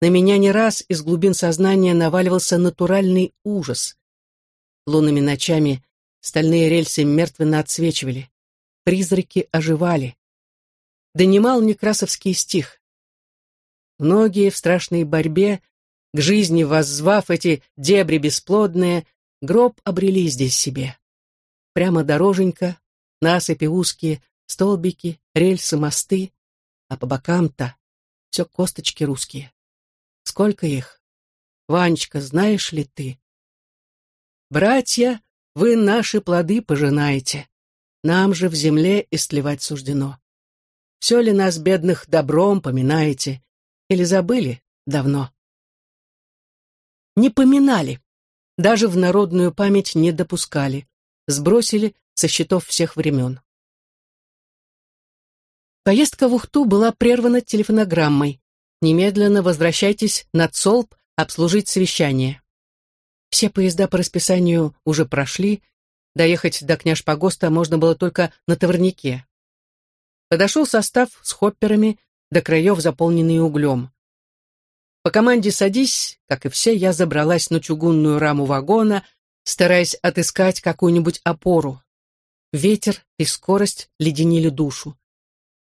на меня не раз из глубин сознания наваливался натуральный ужас. Лунными ночами стальные рельсы мертвенно отсвечивали. Призраки оживали. донимал некрасовский стих. Многие в страшной борьбе, к жизни воззвав эти дебри бесплодные, гроб обрели здесь себе. Прямо дороженька, насыпи узкие, столбики, рельсы, мосты, а по бокам-то все косточки русские. Сколько их? Ванечка, знаешь ли ты? Братья, вы наши плоды пожинаете. Нам же в земле истлевать суждено. Все ли нас, бедных, добром поминаете? Или забыли давно? Не поминали. Даже в народную память не допускали. Сбросили со счетов всех времен. Поездка в Ухту была прервана телефонограммой. Немедленно возвращайтесь на ЦОЛП обслужить совещание. Все поезда по расписанию уже прошли, доехать до Княж-Погоста можно было только на товарнике. Подошел состав с хопперами, до краев заполненный углем. По команде «Садись», как и все, я забралась на чугунную раму вагона, стараясь отыскать какую-нибудь опору. Ветер и скорость леденили душу.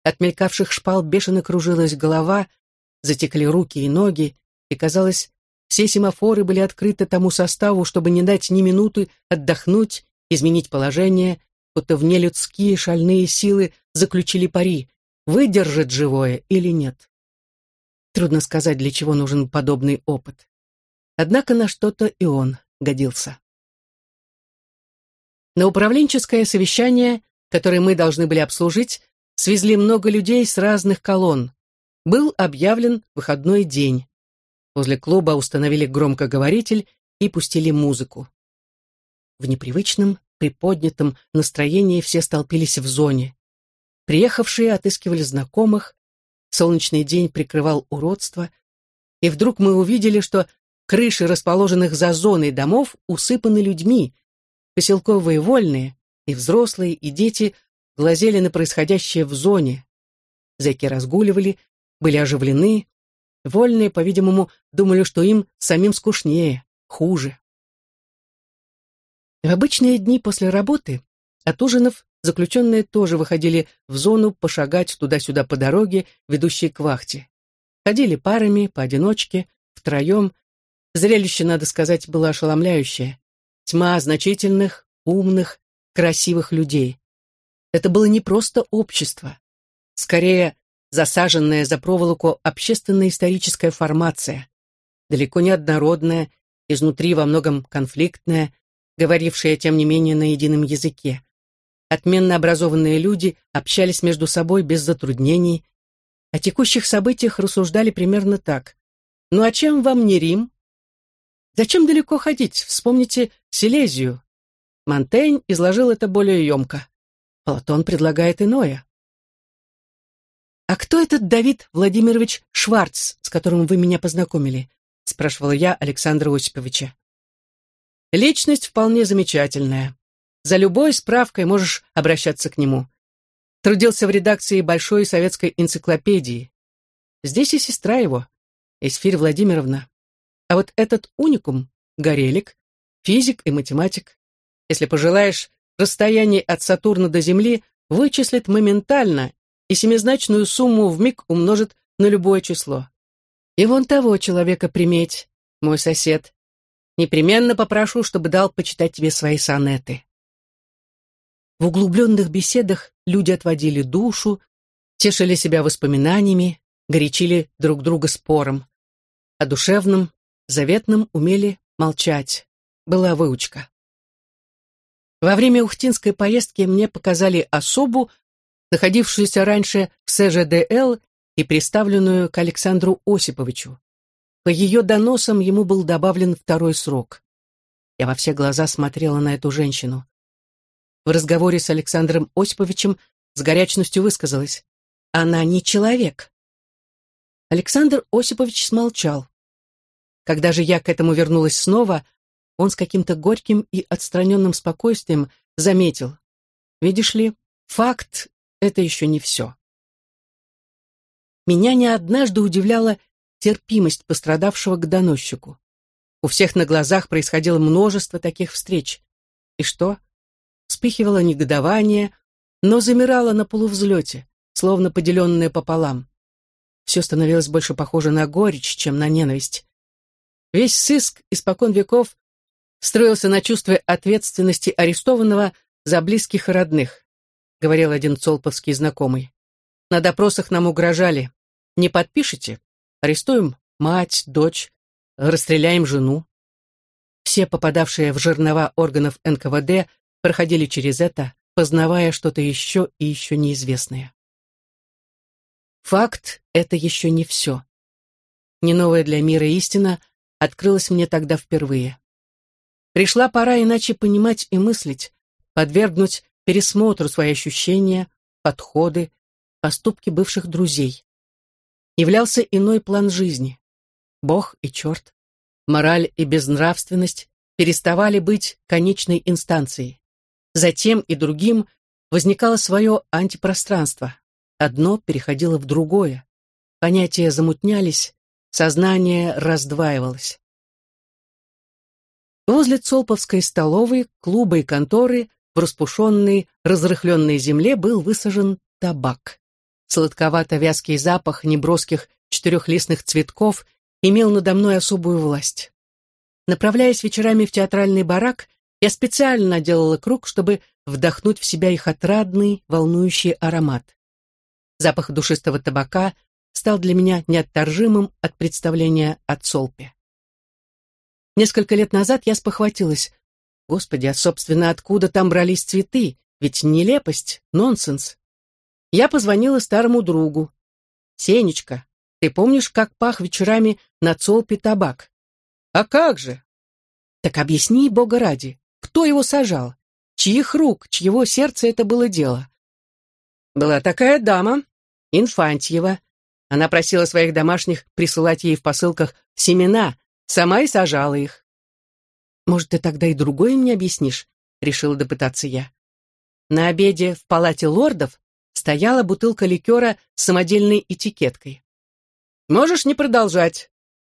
От мелькавших шпал бешено кружилась голова, затекли руки и ноги, и, казалось, все семафоры были открыты тому составу, чтобы не дать ни минуты отдохнуть, изменить положение, будто в нелюдские шальные силы заключили пари, выдержит живое или нет. Трудно сказать, для чего нужен подобный опыт. Однако на что-то и он годился. На управленческое совещание, которое мы должны были обслужить, свезли много людей с разных колонн. Был объявлен выходной день. Возле клуба установили громкоговоритель и пустили музыку. В непривычном, приподнятом настроении все столпились в зоне. Приехавшие отыскивали знакомых, солнечный день прикрывал уродство, и вдруг мы увидели, что крыши расположенных за зоной домов усыпаны людьми, поселковые вольные, и взрослые, и дети глазели на происходящее в зоне. Зэки разгуливали, были оживлены, вольные, по-видимому, думали, что им самим скучнее, хуже. В обычные дни после работы от ужинов заключенные тоже выходили в зону пошагать туда-сюда по дороге, ведущей к вахте. Ходили парами, поодиночке, втроем. Зрелище, надо сказать, было ошеломляющее. Тьма значительных, умных, красивых людей. Это было не просто общество. Скорее, засаженная за проволоку общественно-историческая формация. Далеко не однородная, изнутри во многом конфликтная, говорившая, тем не менее, на едином языке. Отменно образованные люди общались между собой без затруднений. О текущих событиях рассуждали примерно так. «Ну а чем вам не Рим?» «Зачем далеко ходить? Вспомните Силезию». Монтень изложил это более емко. Платон предлагает иное. «А кто этот Давид Владимирович Шварц, с которым вы меня познакомили?» спрашивала я Александра Осиповича. Личность вполне замечательная. За любой справкой можешь обращаться к нему. Трудился в редакции Большой советской энциклопедии. Здесь и сестра его, Эсфирь Владимировна. А вот этот уникум, Горелик, физик и математик. Если пожелаешь, расстояние от Сатурна до Земли вычислит моментально и семизначную сумму в миг умножит на любое число. И вон того человека приметь, мой сосед, Непременно попрошу, чтобы дал почитать тебе свои сонеты. В углубленных беседах люди отводили душу, тешили себя воспоминаниями, горячили друг друга спором. О душевном, заветном умели молчать. Была выучка. Во время ухтинской поездки мне показали особу, находившуюся раньше в СЖДЛ и представленную к Александру Осиповичу. По ее доносам ему был добавлен второй срок. Я во все глаза смотрела на эту женщину. В разговоре с Александром Осиповичем с горячностью высказалась. Она не человек. Александр Осипович смолчал. Когда же я к этому вернулась снова, он с каким-то горьким и отстраненным спокойствием заметил. Видишь ли, факт — это еще не все. Меня не однажды удивляло терпимость пострадавшего к доносчику. У всех на глазах происходило множество таких встреч. И что? Вспыхивало негодование, но замирало на полувзлете, словно поделенная пополам. Все становилось больше похоже на горечь, чем на ненависть. Весь сыск испокон веков строился на чувстве ответственности арестованного за близких и родных, говорил один цолповский знакомый. На допросах нам угрожали. Не подпишите? Арестуем мать, дочь, расстреляем жену. Все попадавшие в жернова органов НКВД проходили через это, познавая что-то еще и еще неизвестное. Факт — это еще не все. Не новая для мира истина открылась мне тогда впервые. Пришла пора иначе понимать и мыслить, подвергнуть пересмотру свои ощущения, подходы, поступки бывших друзей. Являлся иной план жизни. Бог и черт, мораль и безнравственность переставали быть конечной инстанцией. Затем и другим возникало свое антипространство. Одно переходило в другое. Понятия замутнялись, сознание раздваивалось. Возле Цолповской столовой, клуба и конторы в распушенной, разрыхленной земле был высажен табак. Сладковато-вязкий запах неброских четырехлистных цветков имел надо мной особую власть. Направляясь вечерами в театральный барак, я специально делала круг, чтобы вдохнуть в себя их отрадный, волнующий аромат. Запах душистого табака стал для меня неотторжимым от представления о Цолпе. Несколько лет назад я спохватилась. Господи, а, собственно, откуда там брались цветы? Ведь нелепость, нонсенс. Я позвонила старому другу. «Сенечка, ты помнишь, как пах вечерами на Цолпе табак?» «А как же?» «Так объясни, Бога ради, кто его сажал? Чьих рук, чьего сердца это было дело?» «Была такая дама, Инфантьева. Она просила своих домашних присылать ей в посылках семена, сама и сажала их». «Может, ты тогда и другое мне объяснишь?» — решила допытаться я. На обеде в палате лордов стояла бутылка ликера с самодельной этикеткой. «Можешь не продолжать.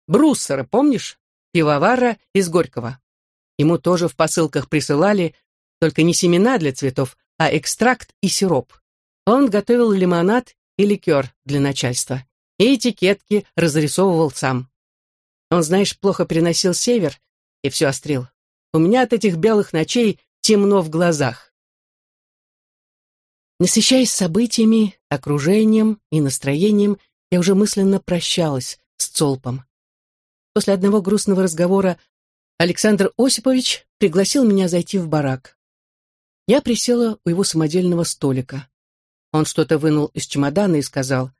Бруссера, помнишь? Пивовара из Горького. Ему тоже в посылках присылали только не семена для цветов, а экстракт и сироп. Он готовил лимонад и ликер для начальства. И этикетки разрисовывал сам. Он, знаешь, плохо переносил север и все острил. У меня от этих белых ночей темно в глазах. Насыщаясь событиями, окружением и настроением, я уже мысленно прощалась с Цолпом. После одного грустного разговора Александр Осипович пригласил меня зайти в барак. Я присела у его самодельного столика. Он что-то вынул из чемодана и сказал,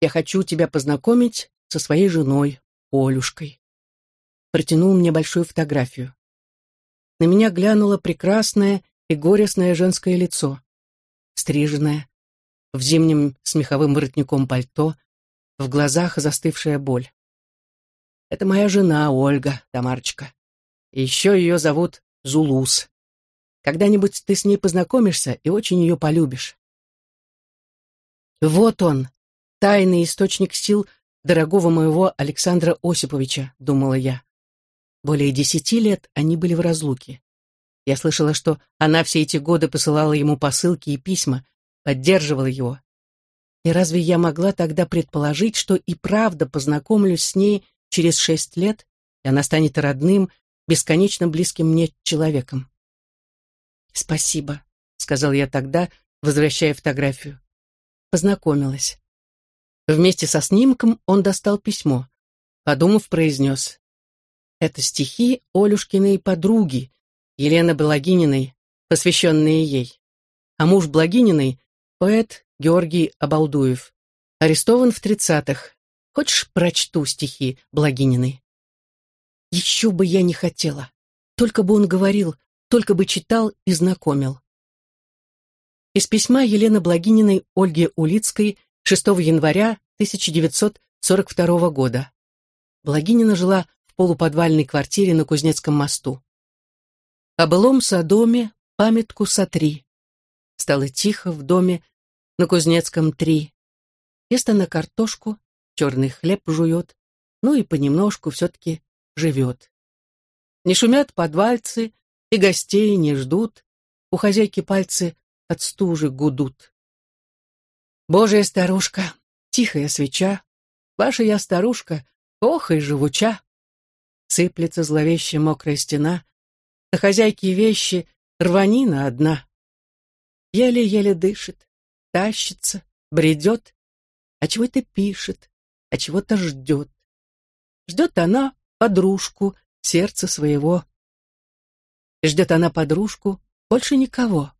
«Я хочу тебя познакомить со своей женой, Олюшкой». Протянул мне большую фотографию. На меня глянуло прекрасное и горестное женское лицо. Стриженное, в зимнем с меховым воротником пальто, в глазах застывшая боль. Это моя жена Ольга, Тамарочка. Еще ее зовут Зулус. Когда-нибудь ты с ней познакомишься и очень ее полюбишь. Вот он, тайный источник сил дорогого моего Александра Осиповича, думала я. Более десяти лет они были в разлуке. Я слышала, что она все эти годы посылала ему посылки и письма, поддерживала его. И разве я могла тогда предположить, что и правда познакомлюсь с ней через шесть лет, и она станет родным, бесконечно близким мне человеком. «Спасибо», — сказал я тогда, возвращая фотографию. Познакомилась. Вместе со снимком он достал письмо. Подумав, произнес. «Это стихи Олюшкиной подруги, Елены Благининой, посвященные ей. А муж Благининой — поэт Георгий Обалдуев. Арестован в тридцатых. Хочешь, прочту стихи Благининой? Еще бы я не хотела. Только бы он говорил, только бы читал и знакомил. Из письма Елены Благининой Ольге Улицкой 6 января 1942 года. Благинина жила в полуподвальной квартире на Кузнецком мосту. О былом садоме памятку сотри. Стало тихо в доме на Кузнецком три. Место на картошку, черный хлеб жует, ну и понемножку все-таки живет. Не шумят подвальцы, и гостей не ждут, у хозяйки пальцы от стужи гудут. Божья старушка, тихая свеча, ваша я старушка, ох и живуча. Сыплется зловещая мокрая стена, на хозяйки вещи рванина одна. Еле-еле дышит, тащится, бредет, а чего-то пишет, а чего-то ждет. Ждет она подружку, сердце своего. Ждет она подружку, больше никого.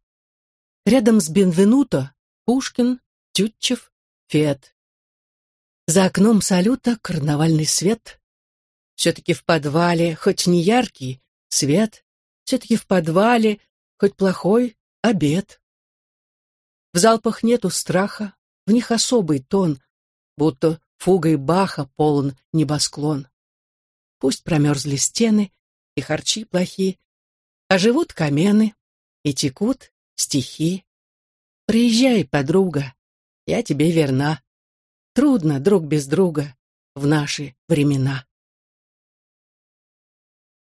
Рядом с Бенвенуто Пушкин, Тютчев, Фет. За окном салюта карнавальный свет. Все-таки в подвале, хоть не яркий, свет. Все-таки в подвале, хоть плохой, обед. В залпах нету страха, в них особый тон, будто фугой Баха полон небосклон. Пусть промерзли стены и харчи плохи, а живут камены и текут стихи. Приезжай, подруга, я тебе верна. Трудно друг без друга в наши времена.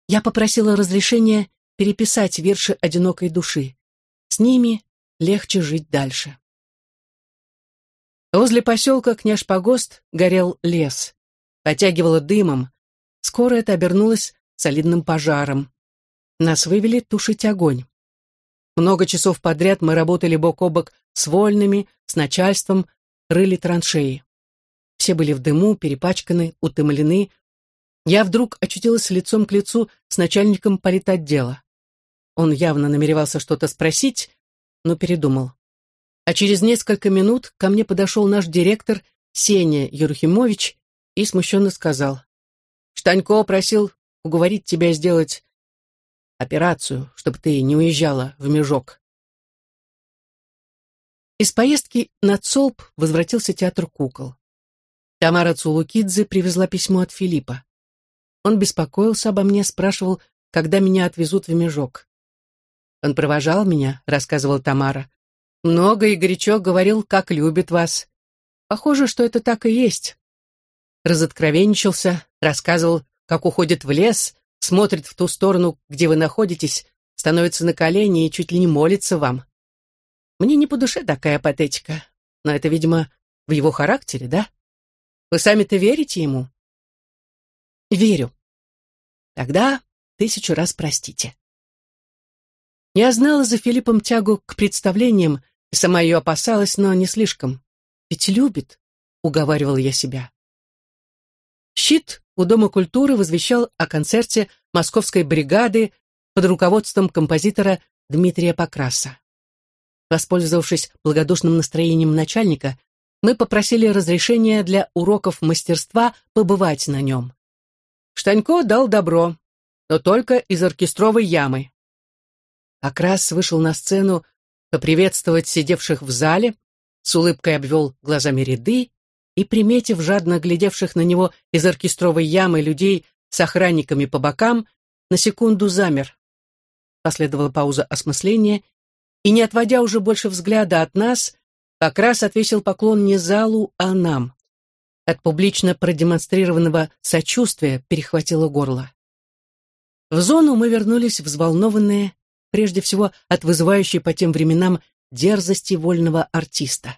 Я попросила разрешения переписать верши одинокой души. С ними легче жить дальше. Возле поселка Княж-Погост горел лес. Потягивало дымом. Скоро это обернулось солидным пожаром. Нас вывели тушить огонь. Много часов подряд мы работали бок о бок с вольными, с начальством, рыли траншеи. Все были в дыму, перепачканы, утомлены. Я вдруг очутилась лицом к лицу с начальником политотдела. Он явно намеревался что-то спросить, но передумал. А через несколько минут ко мне подошел наш директор Сеня Юрхимович и смущенно сказал, «Штанько просил уговорить тебя сделать операцию, чтобы ты не уезжала в Межок». Из поездки на ЦОЛП возвратился театр кукол. Тамара Цулукидзе привезла письмо от Филиппа. Он беспокоился обо мне, спрашивал, когда меня отвезут в Межок. Он провожал меня, рассказывала Тамара, много и горячо говорил, как любит вас. Похоже, что это так и есть. Разоткровенничался, рассказывал, как уходит в лес, смотрит в ту сторону, где вы находитесь, становится на колени и чуть ли не молится вам. Мне не по душе такая патетика, но это, видимо, в его характере, да? Вы сами-то верите ему? Верю. Тогда тысячу раз простите. Я знала за Филиппом тягу к представлениям, и сама ее опасалась, но не слишком. Ведь любит, уговаривал я себя. Щит у Дома культуры возвещал о концерте московской бригады под руководством композитора Дмитрия Покраса. Воспользовавшись благодушным настроением начальника, мы попросили разрешения для уроков мастерства побывать на нем. Штанько дал добро, но только из оркестровой ямы. Покрас вышел на сцену поприветствовать сидевших в зале, с улыбкой обвел глазами ряды и, приметив жадно глядевших на него из оркестровой ямы людей с охранниками по бокам, на секунду замер. Последовала пауза осмысления, и, не отводя уже больше взгляда от нас, Покрас отвесил поклон не залу, а нам. От публично продемонстрированного сочувствия перехватило горло. В зону мы вернулись взволнованные, прежде всего от вызывающей по тем временам дерзости вольного артиста.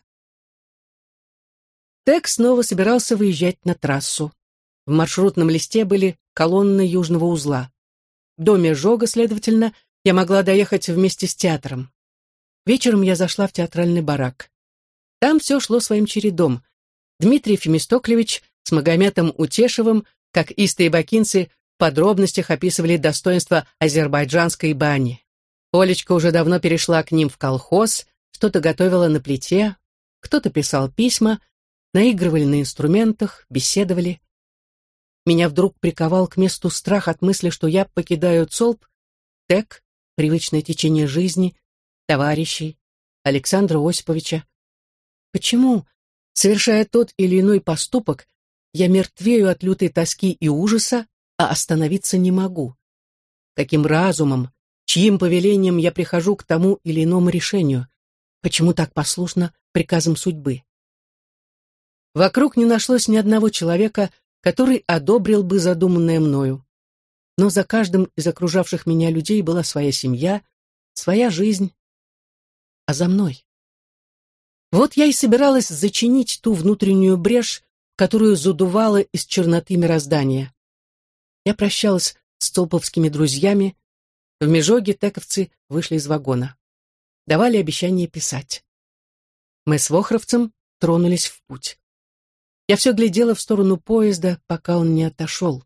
Тек снова собирался выезжать на трассу. В маршрутном листе были колонны южного узла. До Межога, следовательно, я могла доехать вместе с театром. Вечером я зашла в театральный барак. Там все шло своим чередом. Дмитрий Фемистоклевич с Магометом Утешевым, как истые бакинцы, в подробностях описывали достоинства азербайджанской бани. Олечка уже давно перешла к ним в колхоз, что-то готовила на плите, кто-то писал письма, наигрывали на инструментах, беседовали. Меня вдруг приковал к месту страх от мысли, что я покидаю ЦОЛП, ТЭК, привычное течение жизни, товарищей, Александра Осиповича. Почему, совершая тот или иной поступок, я мертвею от лютой тоски и ужаса, а остановиться не могу? Каким разумом, чьим повелением я прихожу к тому или иному решению, почему так послушно приказам судьбы. Вокруг не нашлось ни одного человека, который одобрил бы задуманное мною. Но за каждым из окружавших меня людей была своя семья, своя жизнь. А за мной? Вот я и собиралась зачинить ту внутреннюю брешь, которую задувало из черноты мироздания. Я прощалась с толповскими друзьями. В Межоге тековцы вышли из вагона. Давали обещание писать. Мы с Вохровцем тронулись в путь. Я все глядела в сторону поезда, пока он не отошел.